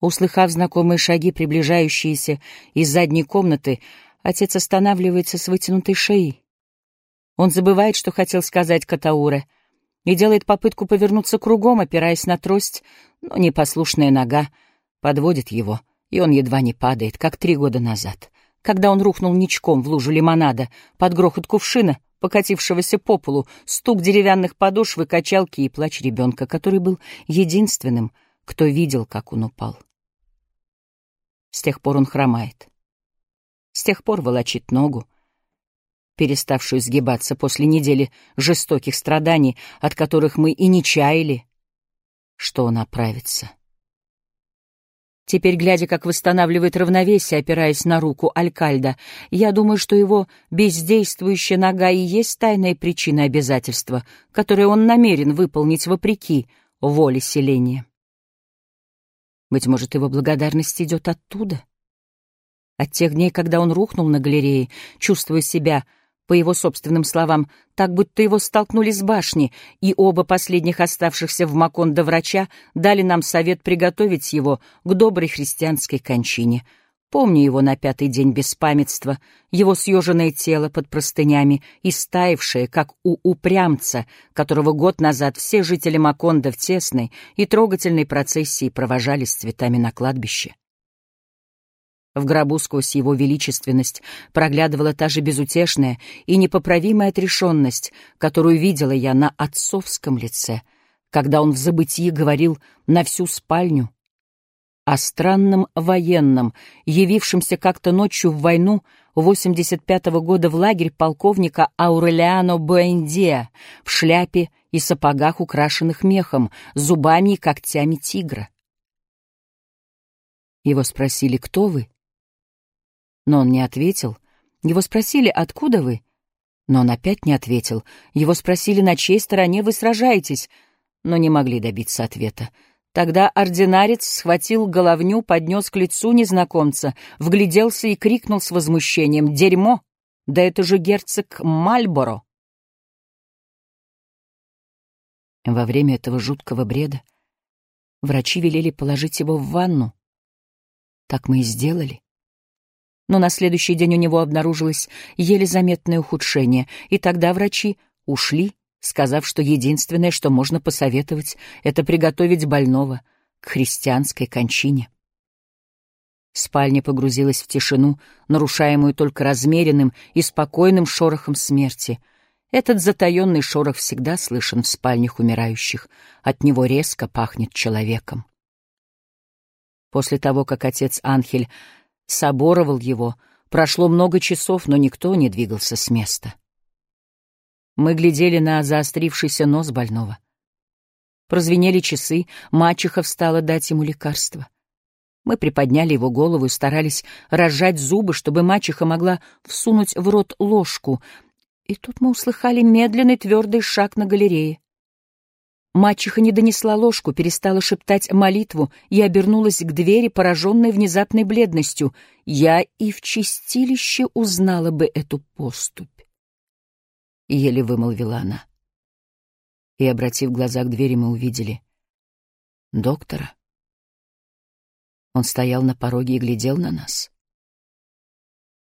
Услыхав знакомые шаги, приближающиеся из задней комнаты, отец останавливается с вытянутой шеей. Он забывает, что хотел сказать Катауре, и делает попытку повернуться кругом, опираясь на трость, но непослушная нога подводит его, и он едва не падает, как три года назад, когда он рухнул ничком в лужу лимонада под грохот кувшина, покатившегося по полу, стук деревянных подошв и качалки и плач ребенка, который был единственным, кто видел, как он упал. С тех пор он хромает. С тех пор волочит ногу, переставшую сгибаться после недели жестоких страданий, от которых мы и не чаяли, что он оправится. Теперь, глядя, как восстанавливает равновесие, опираясь на руку Алькальда, я думаю, что его бездействующая нога и есть тайная причина обязательства, которое он намерен выполнить вопреки воле селения. Быть может, его благодарность идет оттуда? От тех дней, когда он рухнул на галерее, чувствуя себя, по его собственным словам, так будто его столкнули с башни, и оба последних оставшихся в Макондо врача дали нам совет приготовить его к доброй христианской кончине — Помню его на пятый день беспамятства, его съеженное тело под простынями и стаившее, как у упрямца, которого год назад все жители Маконда в тесной и трогательной процессии провожали с цветами на кладбище. В гробу сквозь его величественность проглядывала та же безутешная и непоправимая отрешенность, которую видела я на отцовском лице, когда он в забытии говорил на всю спальню — о странном военном, явившемся как-то ночью в войну 85-го года в лагерь полковника Аурелиано Буэндиа в шляпе и сапогах, украшенных мехом, зубами и когтями тигра. Его спросили, кто вы? Но он не ответил. Его спросили, откуда вы? Но он опять не ответил. Его спросили, на чьей стороне вы сражаетесь, но не могли добиться ответа. Тогда ординарец схватил головню, поднес к лицу незнакомца, вгляделся и крикнул с возмущением «Дерьмо! Да это же герцог Мальборо!» Во время этого жуткого бреда врачи велели положить его в ванну. Так мы и сделали. Но на следующий день у него обнаружилось еле заметное ухудшение, и тогда врачи ушли, сказав, что единственное, что можно посоветовать, это приготовить больного к христианской кончине. Спальня погрузилась в тишину, нарушаемую только размеренным и спокойным шорохом смерти. Этот затаенный шорох всегда слышен в спальнях умирающих, от него резко пахнет человеком. После того, как отец Анхель соборовал его, прошло много часов, но никто не двигался с места. Мы глядели на заострившийся нос больного. Прозвенели часы, мачеха встала дать ему лекарство. Мы приподняли его голову и старались разжать зубы, чтобы мачеха могла всунуть в рот ложку. И тут мы услыхали медленный твердый шаг на галерее. Мачеха не донесла ложку, перестала шептать молитву и обернулась к двери, пораженной внезапной бледностью. Я и в чистилище узнала бы эту поступь еле вымолвила она. И, обратив глаза к двери, мы увидели доктора. Он стоял на пороге и глядел на нас.